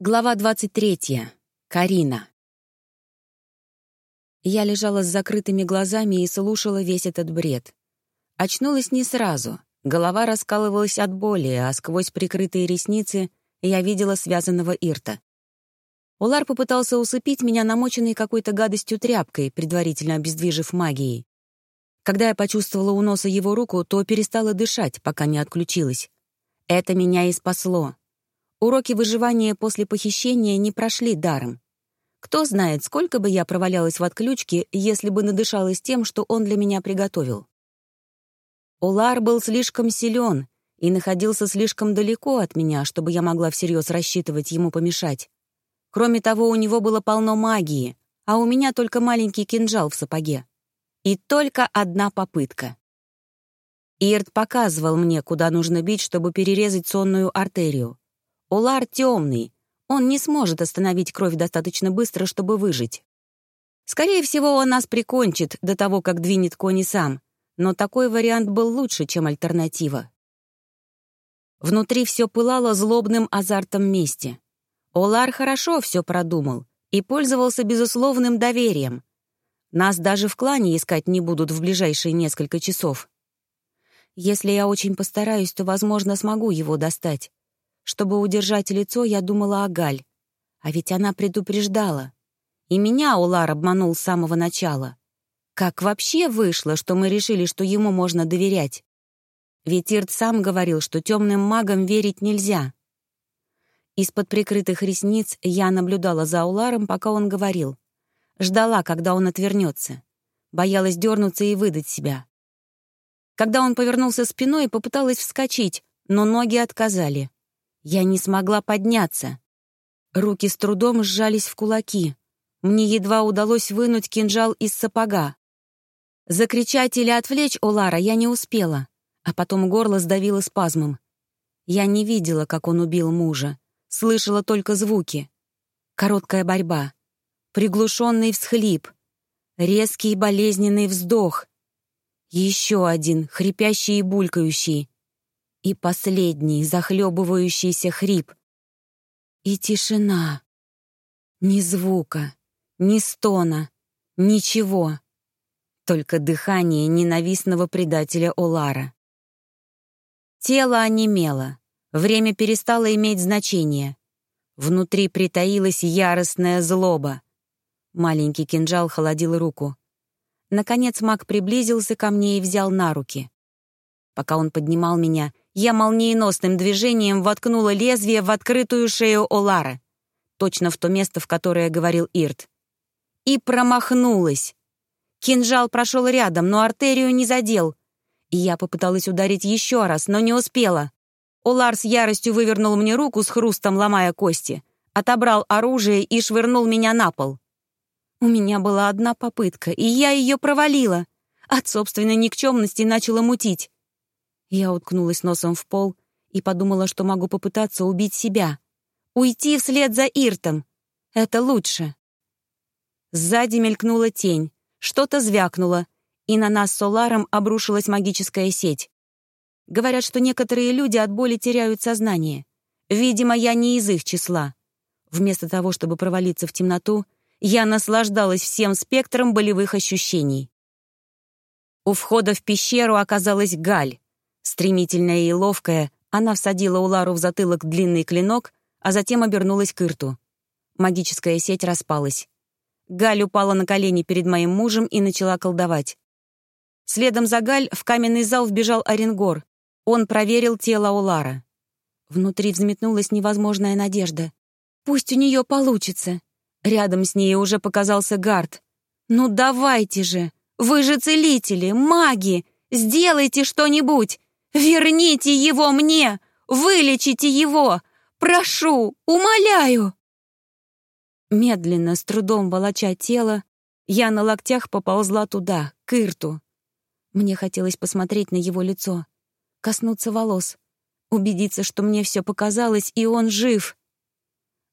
Глава 23. Карина. Я лежала с закрытыми глазами и слушала весь этот бред. Очнулась не сразу. Голова раскалывалась от боли, а сквозь прикрытые ресницы я видела связанного Ирта. Улар попытался усыпить меня намоченной какой-то гадостью тряпкой, предварительно обездвижив магией. Когда я почувствовала у носа его руку, то перестала дышать, пока не отключилась. Это меня и спасло. Уроки выживания после похищения не прошли даром. Кто знает, сколько бы я провалялась в отключке, если бы надышалась тем, что он для меня приготовил. Улар был слишком силен и находился слишком далеко от меня, чтобы я могла всерьез рассчитывать ему помешать. Кроме того, у него было полно магии, а у меня только маленький кинжал в сапоге. И только одна попытка. Ирт показывал мне, куда нужно бить, чтобы перерезать сонную артерию. Улар темный. Он не сможет остановить кровь достаточно быстро, чтобы выжить. Скорее всего, он нас прикончит до того, как двинет кони сам, но такой вариант был лучше, чем альтернатива. Внутри все пылало злобным азартом мести. Олар хорошо все продумал и пользовался безусловным доверием. Нас даже в клане искать не будут в ближайшие несколько часов. Если я очень постараюсь, то, возможно, смогу его достать. Чтобы удержать лицо, я думала о Галь. А ведь она предупреждала. И меня Улар обманул с самого начала. Как вообще вышло, что мы решили, что ему можно доверять? Ведь Ирт сам говорил, что темным магам верить нельзя. Из-под прикрытых ресниц я наблюдала за Уларом, пока он говорил. Ждала, когда он отвернется. Боялась дернуться и выдать себя. Когда он повернулся спиной, попыталась вскочить, но ноги отказали. Я не смогла подняться. Руки с трудом сжались в кулаки. Мне едва удалось вынуть кинжал из сапога. Закричать или отвлечь Олара я не успела, а потом горло сдавило спазмом. Я не видела, как он убил мужа, слышала только звуки. Короткая борьба, приглушенный всхлип, резкий болезненный вздох. Еще один, хрипящий и булькающий. И последний захлебывающийся хрип. И тишина. Ни звука, ни стона, ничего. Только дыхание ненавистного предателя Олара. Тело онемело. Время перестало иметь значение. Внутри притаилась яростная злоба. Маленький кинжал холодил руку. Наконец маг приблизился ко мне и взял на руки. Пока он поднимал меня, я молниеносным движением воткнула лезвие в открытую шею Олара, точно в то место, в которое говорил Ирт. И промахнулась. Кинжал прошел рядом, но артерию не задел. И я попыталась ударить еще раз, но не успела. Олар с яростью вывернул мне руку с хрустом, ломая кости, отобрал оружие и швырнул меня на пол. У меня была одна попытка, и я ее провалила. От собственной никчемности начала мутить. Я уткнулась носом в пол и подумала, что могу попытаться убить себя. Уйти вслед за Иртом. Это лучше. Сзади мелькнула тень, что-то звякнуло, и на нас с Соларом обрушилась магическая сеть. Говорят, что некоторые люди от боли теряют сознание. Видимо, я не из их числа. Вместо того, чтобы провалиться в темноту, я наслаждалась всем спектром болевых ощущений. У входа в пещеру оказалась Галь. Стремительная и ловкая, она всадила Улару в затылок длинный клинок, а затем обернулась к Ирту. Магическая сеть распалась. Галь упала на колени перед моим мужем и начала колдовать. Следом за Галь в каменный зал вбежал Оренгор. Он проверил тело Улара. Внутри взметнулась невозможная надежда. «Пусть у нее получится!» Рядом с ней уже показался Гард. «Ну давайте же! Вы же целители, маги! Сделайте что-нибудь! «Верните его мне! Вылечите его! Прошу, умоляю!» Медленно, с трудом волоча тело, я на локтях поползла туда, к Ирту. Мне хотелось посмотреть на его лицо, коснуться волос, убедиться, что мне все показалось, и он жив.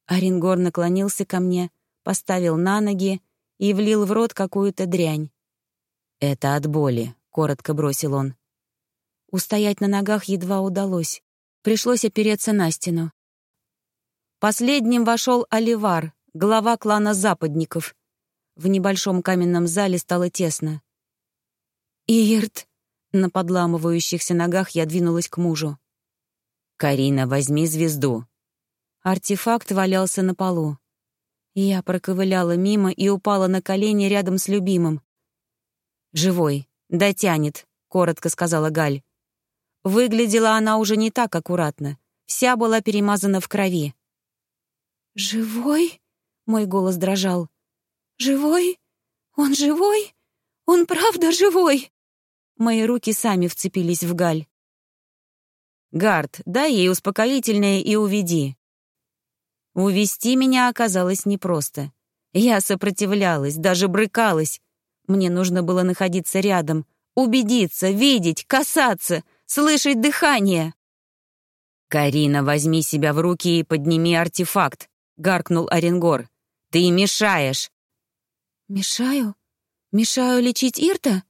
Оренгор наклонился ко мне, поставил на ноги и влил в рот какую-то дрянь. «Это от боли», — коротко бросил он. Устоять на ногах едва удалось. Пришлось опереться на стену. Последним вошел Оливар, глава клана Западников. В небольшом каменном зале стало тесно. «Ирт!» На подламывающихся ногах я двинулась к мужу. «Карина, возьми звезду». Артефакт валялся на полу. Я проковыляла мимо и упала на колени рядом с любимым. «Живой, дотянет», — коротко сказала Галь. Выглядела она уже не так аккуратно. Вся была перемазана в крови. «Живой?» — мой голос дрожал. «Живой? Он живой? Он правда живой?» Мои руки сами вцепились в Галь. «Гард, дай ей успокоительное и уведи». Увести меня оказалось непросто. Я сопротивлялась, даже брыкалась. Мне нужно было находиться рядом, убедиться, видеть, касаться, слышать дыхание. «Карина, возьми себя в руки и подними артефакт», — гаркнул Оренгор. «Ты мешаешь». «Мешаю? Мешаю лечить Ирта?»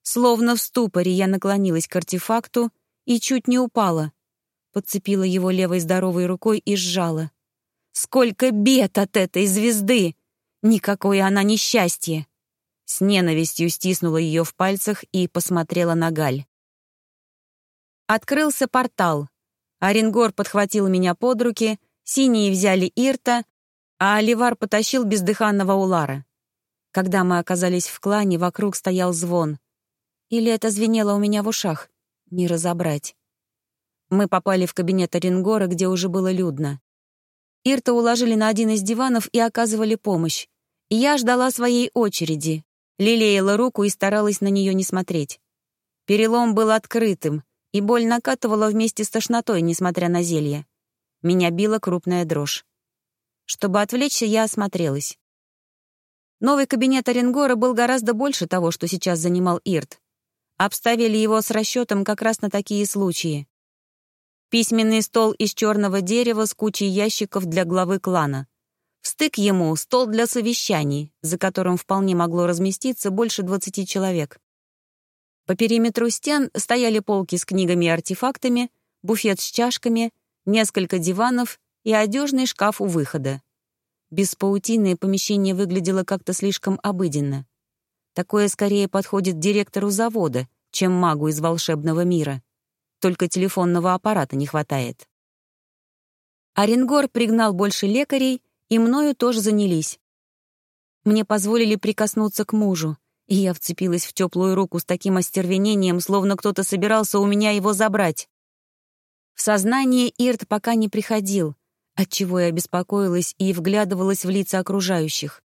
Словно в ступоре я наклонилась к артефакту и чуть не упала. Подцепила его левой здоровой рукой и сжала. Сколько бед от этой звезды! Никакое она несчастье! С ненавистью стиснула ее в пальцах и посмотрела на Галь. Открылся портал. Оренгор подхватил меня под руки, синие взяли Ирта, а Оливар потащил бездыханного Улара. Когда мы оказались в клане, вокруг стоял звон. Или это звенело у меня в ушах? Не разобрать. Мы попали в кабинет Оренгора, где уже было людно. Ирта уложили на один из диванов и оказывали помощь. Я ждала своей очереди, лелеяла руку и старалась на нее не смотреть. Перелом был открытым, и боль накатывала вместе с тошнотой, несмотря на зелье. Меня била крупная дрожь. Чтобы отвлечься, я осмотрелась. Новый кабинет Оренгора был гораздо больше того, что сейчас занимал Ирт. Обставили его с расчетом как раз на такие случаи. Письменный стол из черного дерева с кучей ящиков для главы клана. Встык ему — стол для совещаний, за которым вполне могло разместиться больше 20 человек. По периметру стен стояли полки с книгами и артефактами, буфет с чашками, несколько диванов и одежный шкаф у выхода. Без паутины помещение выглядело как-то слишком обыденно. Такое скорее подходит директору завода, чем магу из волшебного мира только телефонного аппарата не хватает. Оренгор пригнал больше лекарей, и мною тоже занялись. Мне позволили прикоснуться к мужу, и я вцепилась в теплую руку с таким остервенением, словно кто-то собирался у меня его забрать. В сознание Ирт пока не приходил, отчего я беспокоилась и вглядывалась в лица окружающих.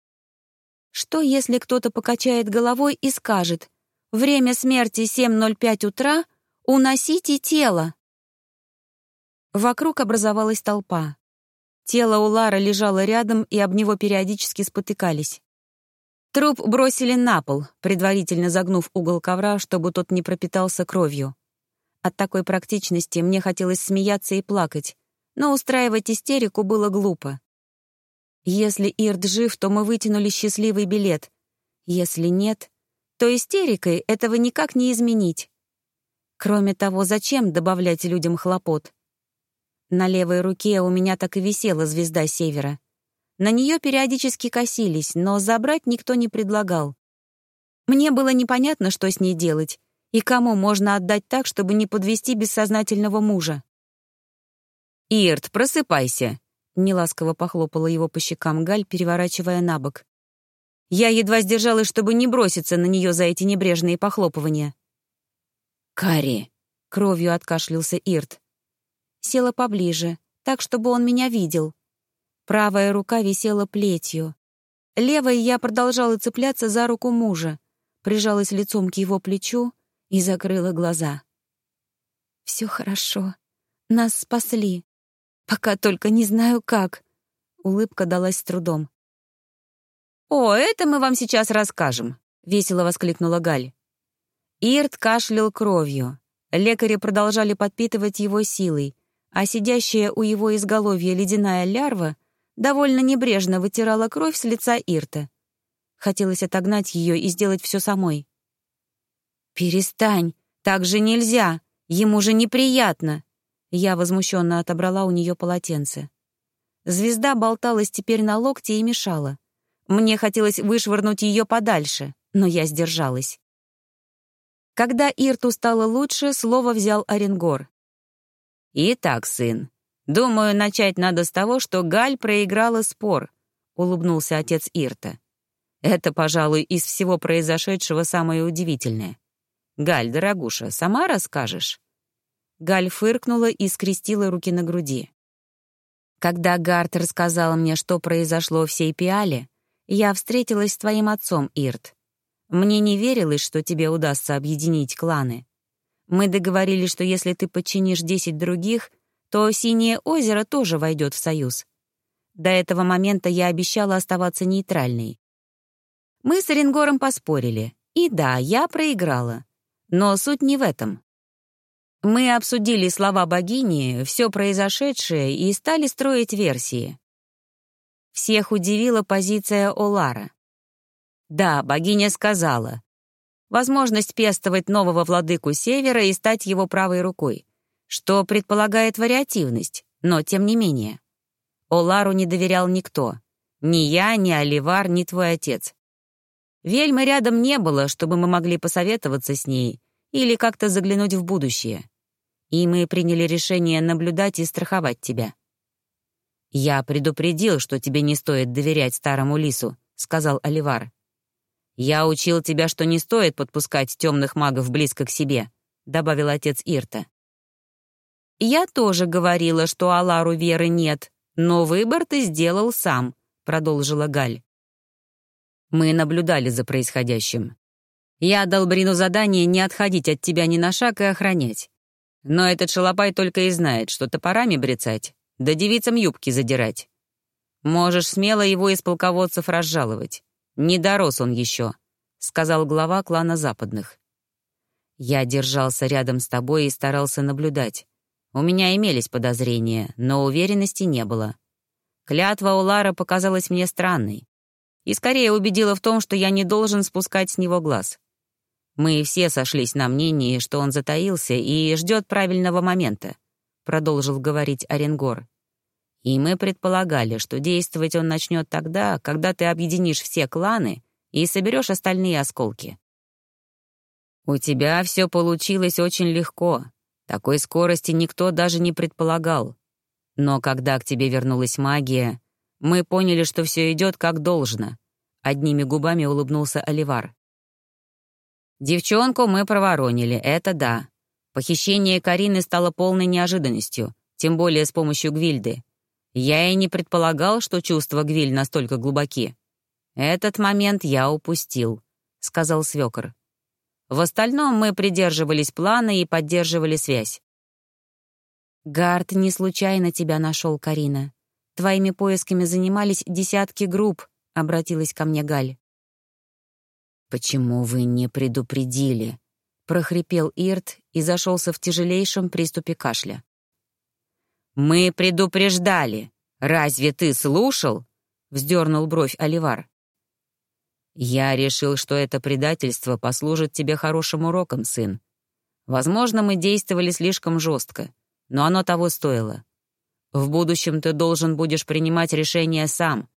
Что, если кто-то покачает головой и скажет «Время смерти 7.05 утра, «Уносите тело!» Вокруг образовалась толпа. Тело у Лары лежало рядом, и об него периодически спотыкались. Труп бросили на пол, предварительно загнув угол ковра, чтобы тот не пропитался кровью. От такой практичности мне хотелось смеяться и плакать, но устраивать истерику было глупо. Если Ирд жив, то мы вытянули счастливый билет. Если нет, то истерикой этого никак не изменить. Кроме того, зачем добавлять людям хлопот? На левой руке у меня так и висела звезда севера. На нее периодически косились, но забрать никто не предлагал. Мне было непонятно, что с ней делать, и кому можно отдать так, чтобы не подвести бессознательного мужа. «Ирт, просыпайся!» — неласково похлопала его по щекам Галь, переворачивая на бок. Я едва сдержалась, чтобы не броситься на нее за эти небрежные похлопывания. «Кари!» — кровью откашлялся Ирт. Села поближе, так, чтобы он меня видел. Правая рука висела плетью. Левой я продолжала цепляться за руку мужа, прижалась лицом к его плечу и закрыла глаза. «Все хорошо. Нас спасли. Пока только не знаю как». Улыбка далась с трудом. «О, это мы вам сейчас расскажем», — весело воскликнула Галь. Ирт кашлял кровью. Лекари продолжали подпитывать его силой, а сидящая у его изголовья ледяная лярва довольно небрежно вытирала кровь с лица Ирта. Хотелось отогнать ее и сделать все самой. «Перестань! Так же нельзя! Ему же неприятно!» Я возмущенно отобрала у нее полотенце. Звезда болталась теперь на локте и мешала. Мне хотелось вышвырнуть ее подальше, но я сдержалась. Когда Ирту стало лучше, слово взял Оренгор. «Итак, сын, думаю, начать надо с того, что Галь проиграла спор», — улыбнулся отец Ирта. «Это, пожалуй, из всего произошедшего самое удивительное. Галь, дорогуша, сама расскажешь?» Галь фыркнула и скрестила руки на груди. Когда Гарт рассказал мне, что произошло в сей пиале, я встретилась с твоим отцом, Ирт. Мне не верилось, что тебе удастся объединить кланы. Мы договорились, что если ты подчинишь десять других, то Синее озеро тоже войдет в союз. До этого момента я обещала оставаться нейтральной. Мы с Оренгором поспорили. И да, я проиграла. Но суть не в этом. Мы обсудили слова богини, все произошедшее и стали строить версии. Всех удивила позиция Олара. Да, богиня сказала. Возможность пестовать нового владыку Севера и стать его правой рукой, что предполагает вариативность, но тем не менее. Олару не доверял никто. Ни я, ни Оливар, ни твой отец. Вельмы рядом не было, чтобы мы могли посоветоваться с ней или как-то заглянуть в будущее и мы приняли решение наблюдать и страховать тебя». «Я предупредил, что тебе не стоит доверять старому лису», — сказал Оливар. «Я учил тебя, что не стоит подпускать темных магов близко к себе», — добавил отец Ирта. «Я тоже говорила, что Алару веры нет, но выбор ты сделал сам», — продолжила Галь. Мы наблюдали за происходящим. Я дал Брину задание не отходить от тебя ни на шаг и охранять. Но этот шалопай только и знает, что топорами брецать, да девицам юбки задирать. Можешь смело его из полководцев разжаловать. Не дорос он еще», — сказал глава клана Западных. Я держался рядом с тобой и старался наблюдать. У меня имелись подозрения, но уверенности не было. Клятва Улара показалась мне странной. И скорее убедила в том, что я не должен спускать с него глаз. Мы все сошлись на мнении, что он затаился и ждет правильного момента», — продолжил говорить Оренгор. «И мы предполагали, что действовать он начнет тогда, когда ты объединишь все кланы и соберешь остальные осколки». «У тебя все получилось очень легко. Такой скорости никто даже не предполагал. Но когда к тебе вернулась магия, мы поняли, что все идет как должно», — одними губами улыбнулся Оливар. Девчонку мы проворонили, это да. Похищение Карины стало полной неожиданностью, тем более с помощью Гвильды. Я и не предполагал, что чувства Гвиль настолько глубоки. Этот момент я упустил, — сказал свекор. В остальном мы придерживались плана и поддерживали связь. «Гард не случайно тебя нашел, Карина. Твоими поисками занимались десятки групп», — обратилась ко мне Галь. «Почему вы не предупредили?» — прохрипел Ирт и зашелся в тяжелейшем приступе кашля. «Мы предупреждали. Разве ты слушал?» — вздернул бровь Оливар. «Я решил, что это предательство послужит тебе хорошим уроком, сын. Возможно, мы действовали слишком жестко, но оно того стоило. В будущем ты должен будешь принимать решения сам,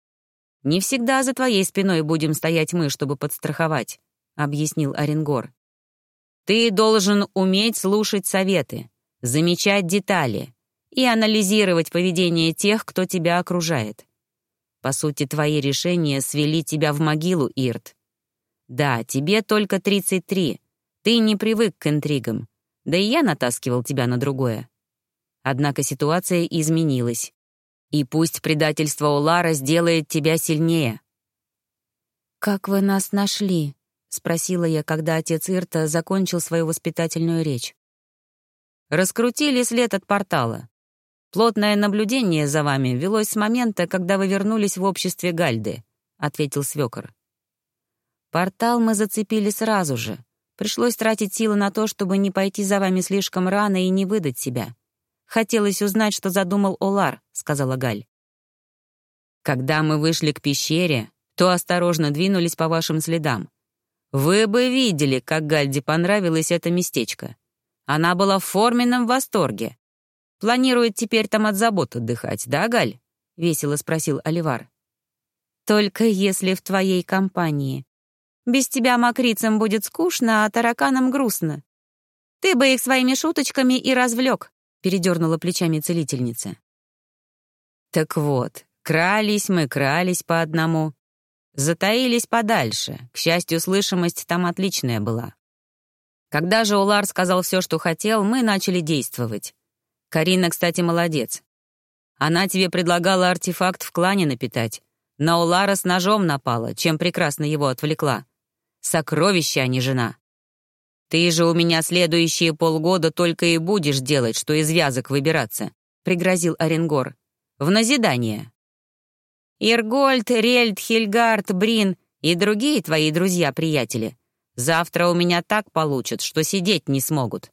«Не всегда за твоей спиной будем стоять мы, чтобы подстраховать», — объяснил Оренгор. «Ты должен уметь слушать советы, замечать детали и анализировать поведение тех, кто тебя окружает. По сути, твои решения свели тебя в могилу, Ирт. Да, тебе только 33, ты не привык к интригам, да и я натаскивал тебя на другое. Однако ситуация изменилась. И пусть предательство Улара сделает тебя сильнее». «Как вы нас нашли?» — спросила я, когда отец Ирта закончил свою воспитательную речь. «Раскрутили след от портала. Плотное наблюдение за вами велось с момента, когда вы вернулись в обществе Гальды», — ответил свекор. «Портал мы зацепили сразу же. Пришлось тратить силы на то, чтобы не пойти за вами слишком рано и не выдать себя. Хотелось узнать, что задумал Олар», — сказала Галь. «Когда мы вышли к пещере, то осторожно двинулись по вашим следам. Вы бы видели, как Гальде понравилось это местечко. Она была в форменном восторге. Планирует теперь там от забот отдыхать, да, Галь?» — весело спросил Оливар. «Только если в твоей компании. Без тебя мокрицам будет скучно, а тараканам грустно. Ты бы их своими шуточками и развлек», — передернула плечами целительница. «Так вот, крались мы, крались по одному. Затаились подальше. К счастью, слышимость там отличная была. Когда же Улар сказал все, что хотел, мы начали действовать. Карина, кстати, молодец. Она тебе предлагала артефакт в клане напитать. На Улара с ножом напала, чем прекрасно его отвлекла. Сокровище, а не жена. Ты же у меня следующие полгода только и будешь делать, что из вязок выбираться, — пригрозил Оренгор. В назидание. Иргольд, Рельд, Хильгард, Брин и другие твои друзья-приятели завтра у меня так получат, что сидеть не смогут.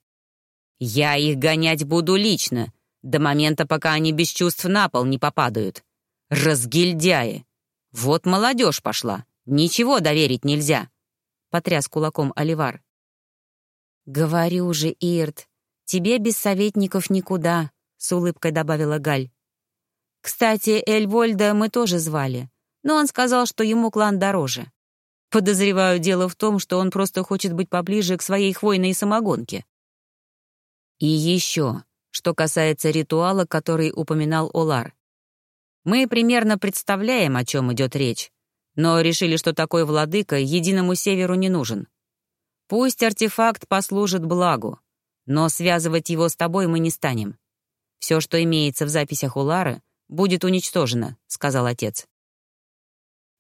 Я их гонять буду лично, до момента, пока они без чувств на пол не попадают. Разгильдяи! Вот молодежь пошла, ничего доверить нельзя!» — потряс кулаком Оливар. «Говорю же, Ирт, тебе без советников никуда», — с улыбкой добавила Галь. Кстати, Эльвольда мы тоже звали, но он сказал, что ему клан дороже. Подозреваю, дело в том, что он просто хочет быть поближе к своей хвойной самогонке. И еще, что касается ритуала, который упоминал Олар. Мы примерно представляем, о чем идет речь, но решили, что такой владыка единому северу не нужен. Пусть артефакт послужит благу, но связывать его с тобой мы не станем. Все, что имеется в записях Улары, будет уничтожена», — сказал отец.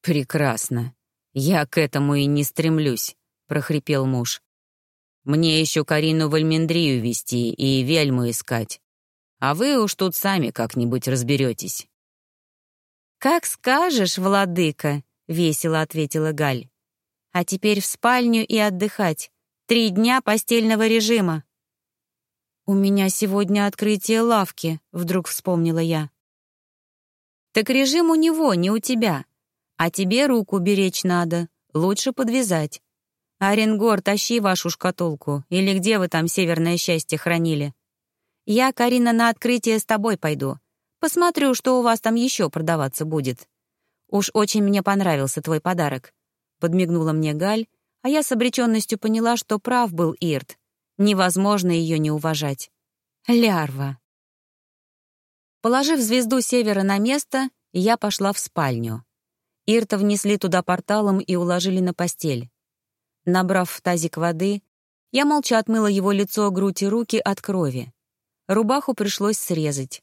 «Прекрасно. Я к этому и не стремлюсь», — прохрипел муж. «Мне еще Карину в Альмендрию вести и вельму искать. А вы уж тут сами как-нибудь разберетесь». «Как скажешь, владыка», — весело ответила Галь. «А теперь в спальню и отдыхать. Три дня постельного режима». «У меня сегодня открытие лавки», — вдруг вспомнила я. Так режим у него, не у тебя. А тебе руку беречь надо, лучше подвязать. Оренгор, тащи вашу шкатулку, или где вы там северное счастье хранили. Я, Карина, на открытие с тобой пойду. Посмотрю, что у вас там еще продаваться будет. Уж очень мне понравился твой подарок. Подмигнула мне Галь, а я с обреченностью поняла, что прав был Ирт. Невозможно ее не уважать. Лярва. Положив звезду севера на место, я пошла в спальню. Ирта внесли туда порталом и уложили на постель. Набрав в тазик воды, я молча отмыла его лицо, грудь и руки от крови. Рубаху пришлось срезать.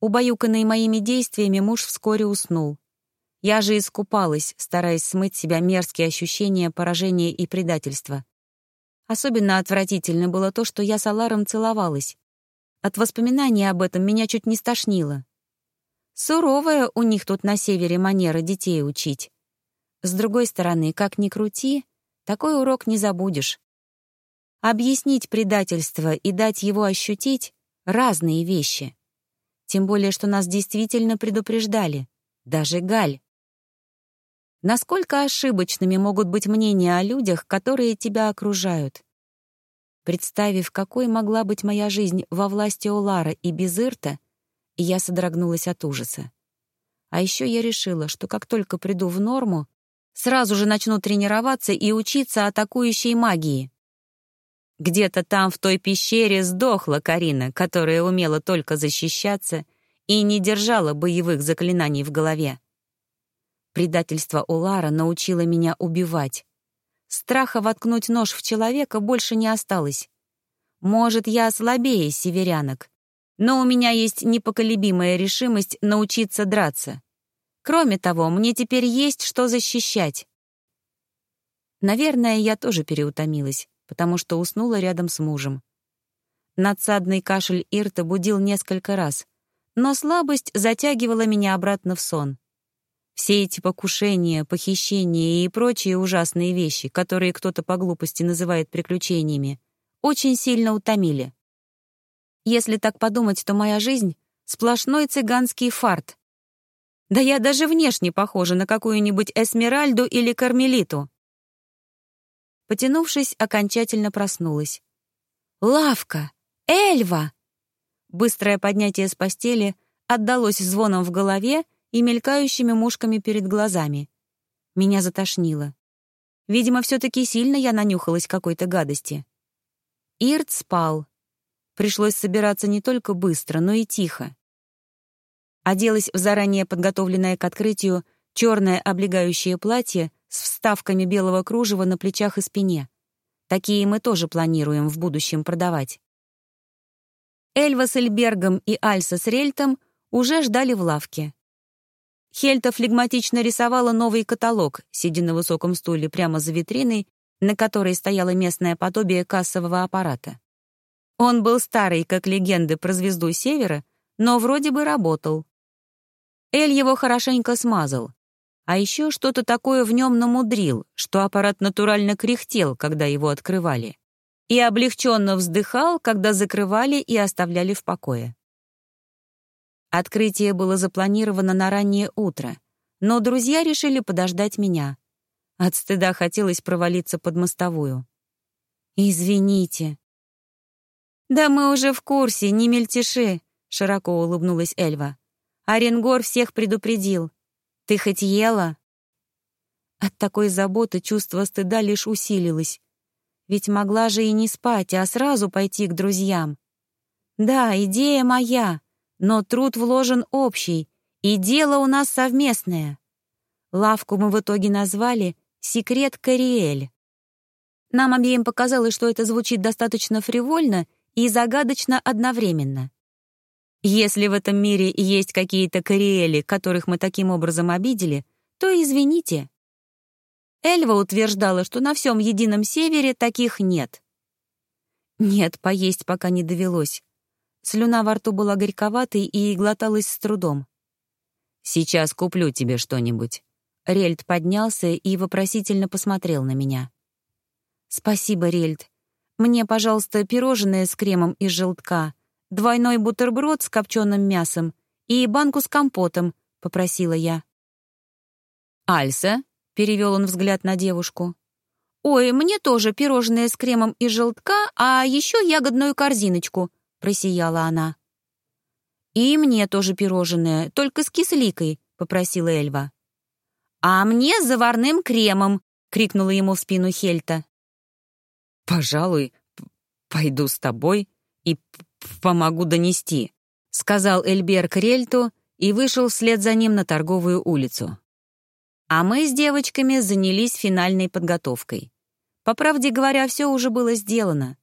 Убаюканный моими действиями, муж вскоре уснул. Я же искупалась, стараясь смыть себя мерзкие ощущения поражения и предательства. Особенно отвратительно было то, что я с Аларом целовалась. От воспоминаний об этом меня чуть не стошнило. Суровая у них тут на севере манера детей учить. С другой стороны, как ни крути, такой урок не забудешь. Объяснить предательство и дать его ощутить — разные вещи. Тем более, что нас действительно предупреждали. Даже Галь. Насколько ошибочными могут быть мнения о людях, которые тебя окружают? Представив, какой могла быть моя жизнь во власти Олара и Безырта, я содрогнулась от ужаса. А еще я решила, что как только приду в норму, сразу же начну тренироваться и учиться атакующей магии. Где-то там, в той пещере, сдохла Карина, которая умела только защищаться и не держала боевых заклинаний в голове. Предательство Улара научило меня убивать, Страха воткнуть нож в человека больше не осталось. Может, я слабее северянок, но у меня есть непоколебимая решимость научиться драться. Кроме того, мне теперь есть что защищать. Наверное, я тоже переутомилась, потому что уснула рядом с мужем. Надсадный кашель Ирта будил несколько раз, но слабость затягивала меня обратно в сон. Все эти покушения, похищения и прочие ужасные вещи, которые кто-то по глупости называет приключениями, очень сильно утомили. Если так подумать, то моя жизнь — сплошной цыганский фарт. Да я даже внешне похожа на какую-нибудь Эсмеральду или Кармелиту. Потянувшись, окончательно проснулась. «Лавка! Эльва!» Быстрое поднятие с постели, отдалось звоном в голове и мелькающими мушками перед глазами. Меня затошнило. Видимо, все-таки сильно я нанюхалась какой-то гадости. Ирт спал. Пришлось собираться не только быстро, но и тихо. Оделась в заранее подготовленное к открытию черное облегающее платье с вставками белого кружева на плечах и спине. Такие мы тоже планируем в будущем продавать. Эльва с Эльбергом и Альса с Рельтом уже ждали в лавке. Хельта флегматично рисовала новый каталог, сидя на высоком стуле прямо за витриной, на которой стояло местное подобие кассового аппарата. Он был старый, как легенды про звезду Севера, но вроде бы работал. Эль его хорошенько смазал. А еще что-то такое в нем намудрил, что аппарат натурально кряхтел, когда его открывали. И облегченно вздыхал, когда закрывали и оставляли в покое. Открытие было запланировано на раннее утро, но друзья решили подождать меня. От стыда хотелось провалиться под мостовую. «Извините». «Да мы уже в курсе, не мельтеши», — широко улыбнулась Эльва. «Оренгор всех предупредил. Ты хоть ела?» От такой заботы чувство стыда лишь усилилось. Ведь могла же и не спать, а сразу пойти к друзьям. Да, идея моя, но труд вложен общий, и дело у нас совместное. Лавку мы в итоге назвали «Секрет Кориэль». Нам обеим показалось, что это звучит достаточно фривольно и загадочно одновременно. Если в этом мире есть какие-то кориэли, которых мы таким образом обидели, то извините. Эльва утверждала, что на всем Едином Севере таких нет. Нет, поесть пока не довелось. Слюна во рту была горьковатой и глоталась с трудом. «Сейчас куплю тебе что-нибудь». Рельд поднялся и вопросительно посмотрел на меня. «Спасибо, Рельд. Мне, пожалуйста, пирожное с кремом из желтка, двойной бутерброд с копченым мясом и банку с компотом», — попросила я. «Альса?» — перевел он взгляд на девушку. «Ой, мне тоже пирожное с кремом из желтка, а еще ягодную корзиночку», — просияла она. «И мне тоже пирожное, только с кисликой», — попросила Эльва. «А мне с заварным кремом», — крикнула ему в спину Хельта. «Пожалуй, пойду с тобой и помогу донести», — сказал Эльберг Рельту и вышел вслед за ним на торговую улицу. А мы с девочками занялись финальной подготовкой. По правде говоря, все уже было сделано.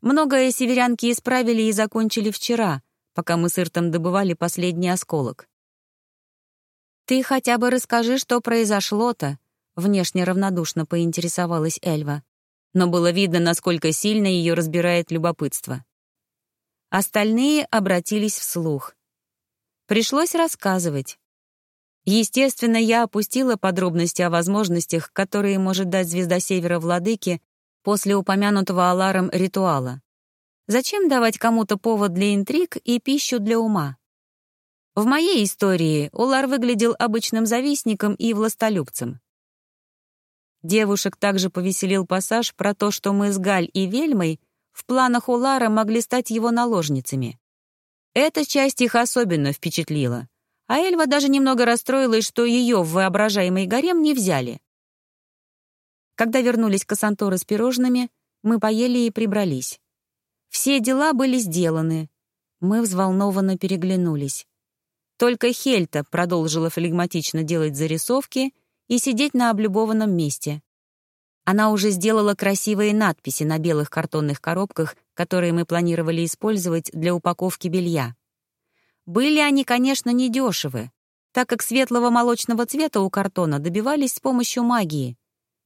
Многое северянки исправили и закончили вчера, пока мы с Иртом добывали последний осколок. «Ты хотя бы расскажи, что произошло-то», — внешне равнодушно поинтересовалась Эльва. Но было видно, насколько сильно ее разбирает любопытство. Остальные обратились вслух. Пришлось рассказывать. Естественно, я опустила подробности о возможностях, которые может дать звезда Севера Владыке после упомянутого аларом ритуала. Зачем давать кому-то повод для интриг и пищу для ума? В моей истории Улар выглядел обычным завистником и властолюбцем. Девушек также повеселил пассаж про то, что мы с Галь и Вельмой в планах Улара могли стать его наложницами. Эта часть их особенно впечатлила, а Эльва даже немного расстроилась, что ее в воображаемый гарем не взяли. Когда вернулись к Ассантору с пирожными, мы поели и прибрались. Все дела были сделаны. Мы взволнованно переглянулись. Только Хельта продолжила флегматично делать зарисовки и сидеть на облюбованном месте. Она уже сделала красивые надписи на белых картонных коробках, которые мы планировали использовать для упаковки белья. Были они, конечно, недешевы, так как светлого молочного цвета у картона добивались с помощью магии.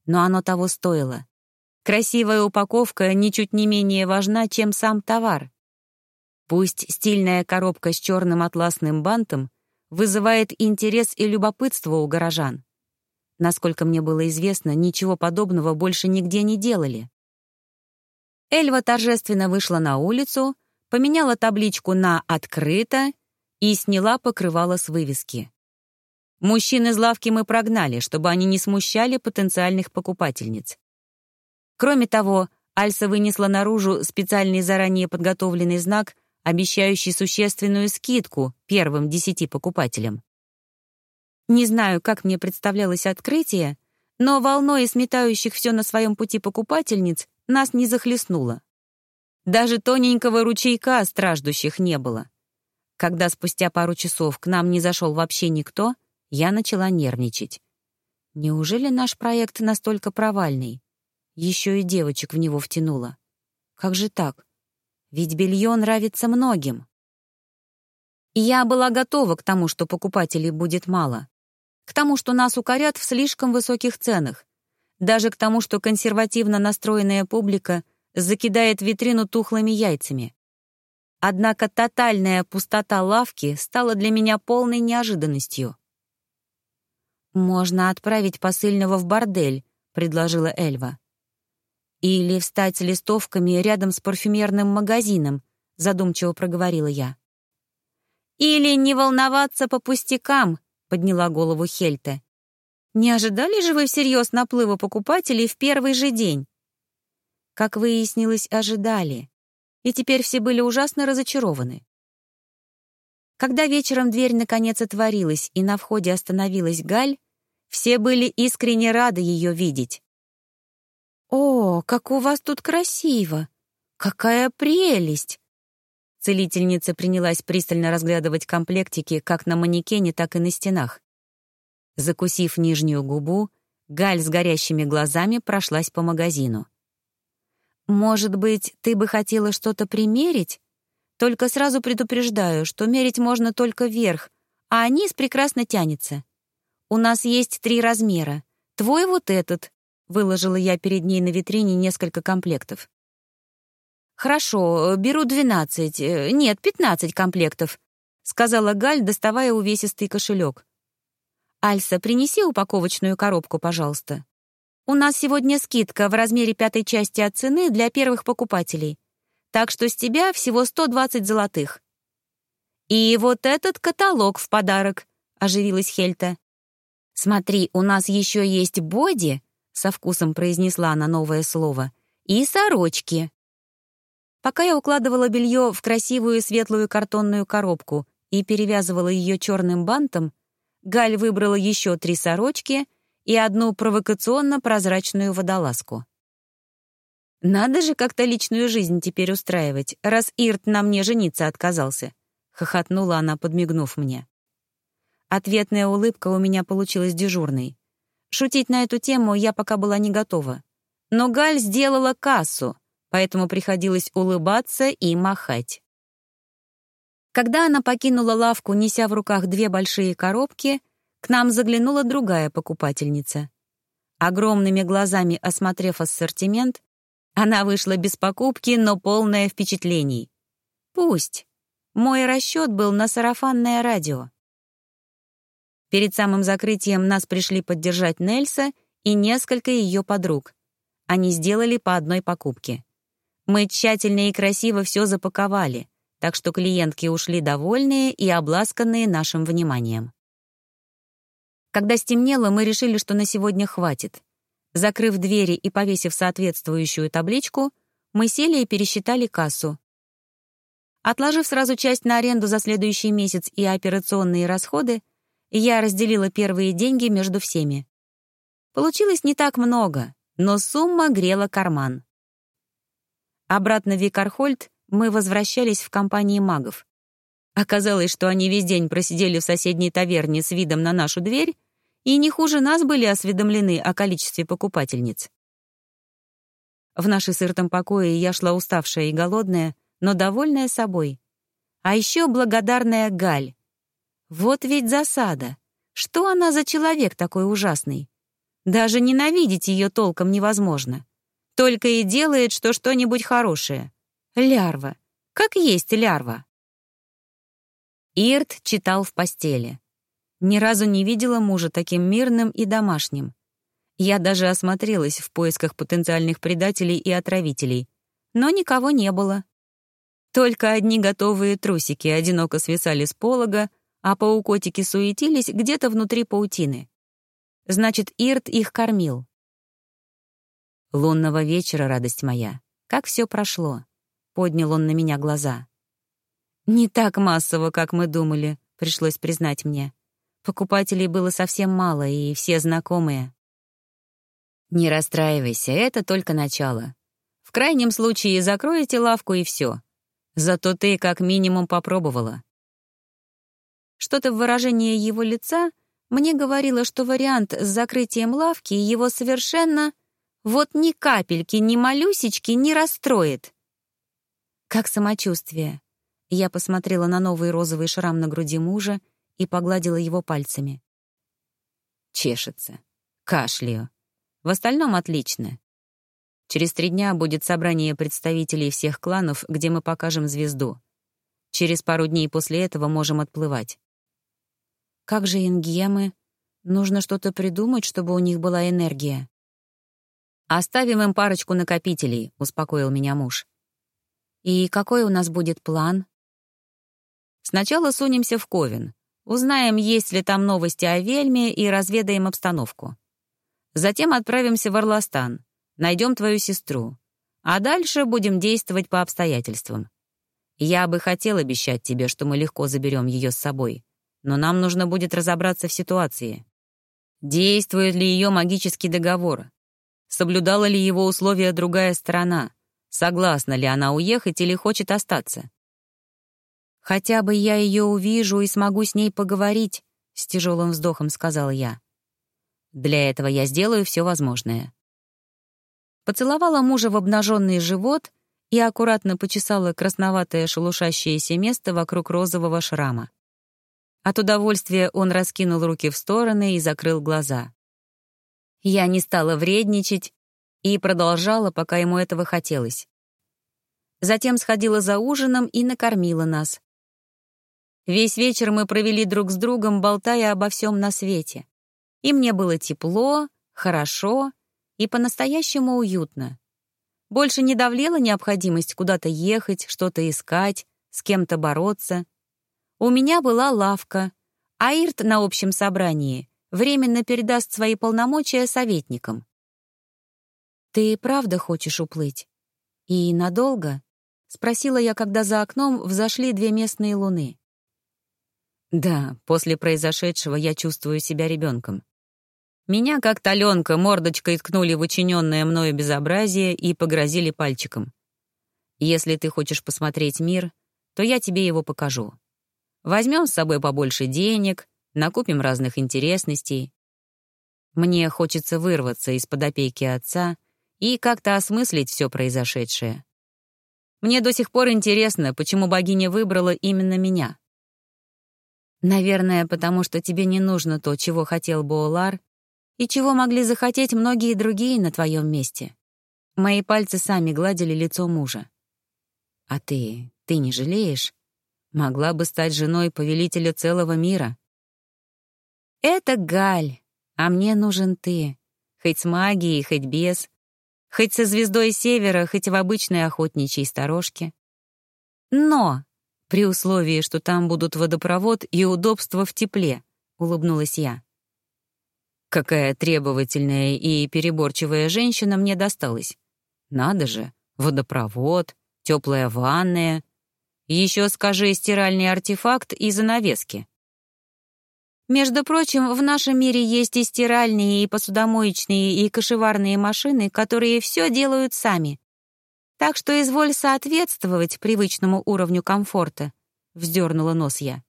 Но оно того стоило. Красивая упаковка ничуть не менее важна, чем сам товар. Пусть стильная коробка с черным атласным бантом вызывает интерес и любопытство у горожан. Насколько мне было известно, ничего подобного больше нигде не делали. Эльва торжественно вышла на улицу, поменяла табличку на «Открыто» и сняла покрывало с вывески. Мужчин из лавки мы прогнали, чтобы они не смущали потенциальных покупательниц. Кроме того, Альса вынесла наружу специальный заранее подготовленный знак, обещающий существенную скидку первым десяти покупателям. Не знаю, как мне представлялось открытие, но волной сметающих все на своем пути покупательниц нас не захлестнуло. Даже тоненького ручейка страждущих не было. Когда спустя пару часов к нам не зашел вообще никто, я начала нервничать. Неужели наш проект настолько провальный? Еще и девочек в него втянуло. Как же так? Ведь белье нравится многим. я была готова к тому, что покупателей будет мало. К тому, что нас укорят в слишком высоких ценах. Даже к тому, что консервативно настроенная публика закидает витрину тухлыми яйцами. Однако тотальная пустота лавки стала для меня полной неожиданностью. «Можно отправить посыльного в бордель», — предложила Эльва. «Или встать с листовками рядом с парфюмерным магазином», — задумчиво проговорила я. «Или не волноваться по пустякам», — подняла голову Хельта. «Не ожидали же вы всерьез наплыва покупателей в первый же день?» Как выяснилось, ожидали. И теперь все были ужасно разочарованы. Когда вечером дверь наконец отворилась и на входе остановилась Галь, все были искренне рады ее видеть. «О, как у вас тут красиво! Какая прелесть!» Целительница принялась пристально разглядывать комплектики как на манекене, так и на стенах. Закусив нижнюю губу, Галь с горящими глазами прошлась по магазину. «Может быть, ты бы хотела что-то примерить? Только сразу предупреждаю, что мерить можно только вверх, а низ прекрасно тянется. У нас есть три размера. Твой вот этот», — выложила я перед ней на витрине несколько комплектов. «Хорошо, беру двенадцать, э, нет, пятнадцать комплектов», — сказала Галь, доставая увесистый кошелек. «Альса, принеси упаковочную коробку, пожалуйста». У нас сегодня скидка в размере пятой части от цены для первых покупателей. Так что с тебя всего 120 золотых. И вот этот каталог в подарок, оживилась Хельта. Смотри, у нас еще есть боди, со вкусом произнесла она новое слово, и сорочки. Пока я укладывала белье в красивую светлую картонную коробку и перевязывала ее черным бантом, Галь выбрала еще три сорочки и одну провокационно-прозрачную водолазку. «Надо же как-то личную жизнь теперь устраивать, раз Ирт на мне жениться отказался», — хохотнула она, подмигнув мне. Ответная улыбка у меня получилась дежурной. Шутить на эту тему я пока была не готова. Но Галь сделала кассу, поэтому приходилось улыбаться и махать. Когда она покинула лавку, неся в руках две большие коробки — к нам заглянула другая покупательница. Огромными глазами осмотрев ассортимент, она вышла без покупки, но полная впечатлений. Пусть. Мой расчет был на сарафанное радио. Перед самым закрытием нас пришли поддержать Нельса и несколько ее подруг. Они сделали по одной покупке. Мы тщательно и красиво все запаковали, так что клиентки ушли довольные и обласканные нашим вниманием. Когда стемнело, мы решили, что на сегодня хватит. Закрыв двери и повесив соответствующую табличку, мы сели и пересчитали кассу. Отложив сразу часть на аренду за следующий месяц и операционные расходы, я разделила первые деньги между всеми. Получилось не так много, но сумма грела карман. Обратно в Викархольд мы возвращались в компании магов. Оказалось, что они весь день просидели в соседней таверне с видом на нашу дверь и не хуже нас были осведомлены о количестве покупательниц. В нашей сыртом покое я шла уставшая и голодная, но довольная собой. А еще благодарная Галь. Вот ведь засада. Что она за человек такой ужасный? Даже ненавидеть ее толком невозможно. Только и делает, что что-нибудь хорошее. Лярва. Как есть лярва. Ирт читал в постели. Ни разу не видела мужа таким мирным и домашним. Я даже осмотрелась в поисках потенциальных предателей и отравителей, но никого не было. Только одни готовые трусики одиноко свисали с полога, а паукотики суетились где-то внутри паутины. Значит, Ирт их кормил. «Лунного вечера, радость моя. Как все прошло?» — поднял он на меня глаза. «Не так массово, как мы думали», — пришлось признать мне. Покупателей было совсем мало, и все знакомые. «Не расстраивайся, это только начало. В крайнем случае закроете лавку и все. Зато ты как минимум попробовала». Что-то в выражении его лица мне говорило, что вариант с закрытием лавки его совершенно вот ни капельки, ни малюсечки не расстроит. Как самочувствие? Я посмотрела на новый розовый шрам на груди мужа и погладила его пальцами. Чешется. Кашляю. В остальном отлично. Через три дня будет собрание представителей всех кланов, где мы покажем звезду. Через пару дней после этого можем отплывать. Как же ингемы? Нужно что-то придумать, чтобы у них была энергия. «Оставим им парочку накопителей», — успокоил меня муж. «И какой у нас будет план?» Сначала сунемся в Ковен, узнаем, есть ли там новости о Вельме и разведаем обстановку. Затем отправимся в Орластан, найдем твою сестру, а дальше будем действовать по обстоятельствам. Я бы хотел обещать тебе, что мы легко заберем ее с собой, но нам нужно будет разобраться в ситуации. Действует ли ее магический договор? Соблюдала ли его условия другая сторона? Согласна ли она уехать или хочет остаться? «Хотя бы я ее увижу и смогу с ней поговорить», — с тяжелым вздохом сказала я. «Для этого я сделаю все возможное». Поцеловала мужа в обнаженный живот и аккуратно почесала красноватое шелушащееся место вокруг розового шрама. От удовольствия он раскинул руки в стороны и закрыл глаза. Я не стала вредничать и продолжала, пока ему этого хотелось. Затем сходила за ужином и накормила нас, Весь вечер мы провели друг с другом, болтая обо всем на свете. И мне было тепло, хорошо и по-настоящему уютно. Больше не давлела необходимость куда-то ехать, что-то искать, с кем-то бороться. У меня была лавка, а Ирт на общем собрании временно передаст свои полномочия советникам. «Ты правда хочешь уплыть? И надолго?» — спросила я, когда за окном взошли две местные луны. Да, после произошедшего я чувствую себя ребенком. Меня, как таленка, мордочкой ткнули в учиненное мною безобразие и погрозили пальчиком. Если ты хочешь посмотреть мир, то я тебе его покажу. Возьмем с собой побольше денег, накупим разных интересностей. Мне хочется вырваться из-под опеки отца и как-то осмыслить все произошедшее. Мне до сих пор интересно, почему богиня выбрала именно меня. Наверное, потому что тебе не нужно то, чего хотел Боулар, и чего могли захотеть многие другие на твоем месте. Мои пальцы сами гладили лицо мужа. А ты, ты не жалеешь? Могла бы стать женой повелителя целого мира. Это Галь, а мне нужен ты. Хоть с магией, хоть без. Хоть со звездой севера, хоть в обычной охотничьей сторожке. Но при условии, что там будут водопровод и удобство в тепле», — улыбнулась я. Какая требовательная и переборчивая женщина мне досталась. Надо же, водопровод, теплая ванная. Еще скажи стиральный артефакт и занавески. Между прочим, в нашем мире есть и стиральные, и посудомоечные, и кошеварные машины, которые все делают сами. Так что изволь соответствовать привычному уровню комфорта», — вздернула нос я.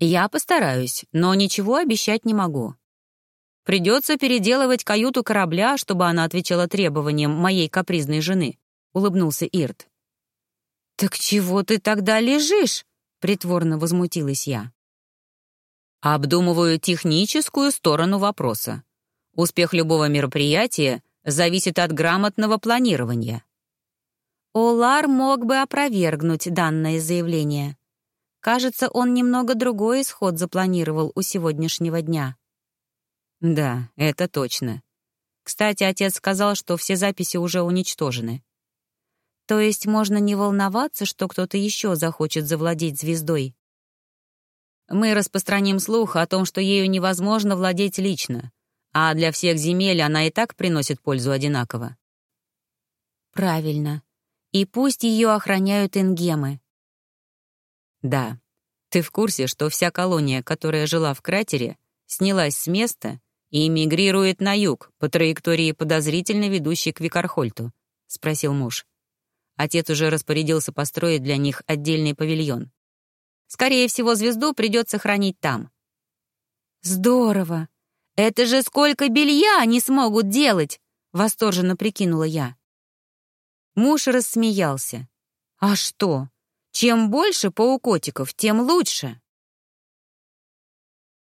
«Я постараюсь, но ничего обещать не могу. Придется переделывать каюту корабля, чтобы она отвечала требованиям моей капризной жены», — улыбнулся Ирт. «Так чего ты тогда лежишь?» — притворно возмутилась я. Обдумываю техническую сторону вопроса. Успех любого мероприятия зависит от грамотного планирования. Олар мог бы опровергнуть данное заявление. Кажется, он немного другой исход запланировал у сегодняшнего дня. Да, это точно. Кстати, отец сказал, что все записи уже уничтожены. То есть можно не волноваться, что кто-то еще захочет завладеть звездой? Мы распространим слух о том, что ею невозможно владеть лично, а для всех земель она и так приносит пользу одинаково. Правильно. И пусть ее охраняют ингемы. Да. Ты в курсе, что вся колония, которая жила в кратере, снялась с места и эмигрирует на юг по траектории, подозрительно ведущей к Викархольту?» — спросил муж. Отец уже распорядился построить для них отдельный павильон. Скорее всего, звезду придется хранить там. «Здорово! Это же сколько белья они смогут делать!» — восторженно прикинула я. Муж рассмеялся. «А что? Чем больше паукотиков, тем лучше!»